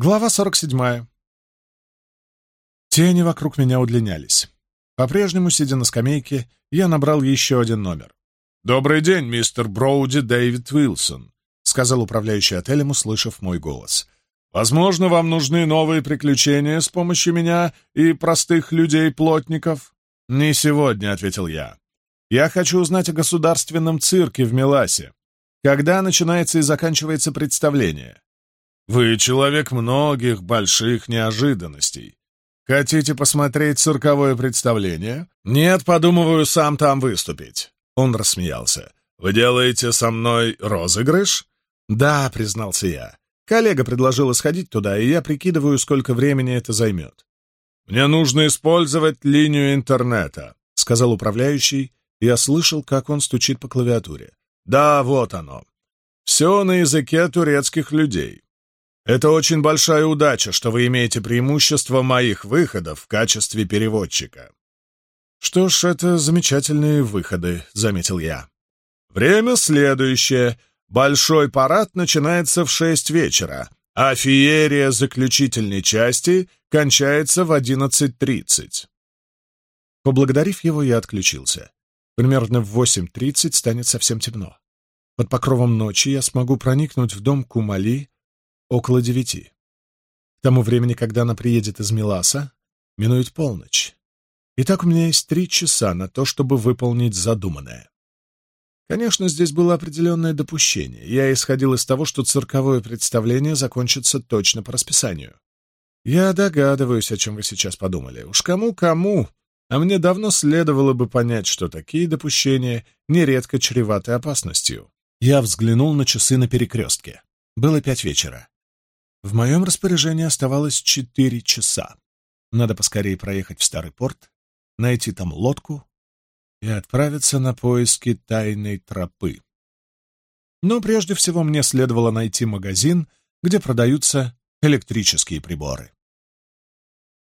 Глава 47. Тени вокруг меня удлинялись. По-прежнему, сидя на скамейке, я набрал еще один номер. «Добрый день, мистер Броуди Дэвид Уилсон», — сказал управляющий отелем, услышав мой голос. «Возможно, вам нужны новые приключения с помощью меня и простых людей-плотников?» «Не сегодня», — ответил я. «Я хочу узнать о государственном цирке в Меласе. Когда начинается и заканчивается представление?» Вы человек многих больших неожиданностей. Хотите посмотреть цирковое представление? Нет, подумываю сам там выступить. Он рассмеялся. Вы делаете со мной розыгрыш? Да, признался я. Коллега предложила сходить туда, и я прикидываю, сколько времени это займет. Мне нужно использовать линию интернета, сказал управляющий. Я слышал, как он стучит по клавиатуре. Да, вот оно. Все на языке турецких людей. Это очень большая удача, что вы имеете преимущество моих выходов в качестве переводчика. Что ж, это замечательные выходы, заметил я. Время следующее. Большой парад начинается в шесть вечера, а феерия заключительной части кончается в одиннадцать тридцать. Поблагодарив его, я отключился. Примерно в восемь тридцать станет совсем темно. Под покровом ночи я смогу проникнуть в дом Кумали, около девяти. К тому времени, когда она приедет из Миласа, минует полночь. Итак, у меня есть три часа на то, чтобы выполнить задуманное. Конечно, здесь было определенное допущение. Я исходил из того, что цирковое представление закончится точно по расписанию. Я догадываюсь, о чем вы сейчас подумали. Уж кому-кому, а мне давно следовало бы понять, что такие допущения нередко чреваты опасностью. Я взглянул на часы на перекрестке. Было пять вечера. В моем распоряжении оставалось четыре часа. Надо поскорее проехать в старый порт, найти там лодку и отправиться на поиски тайной тропы. Но прежде всего мне следовало найти магазин, где продаются электрические приборы.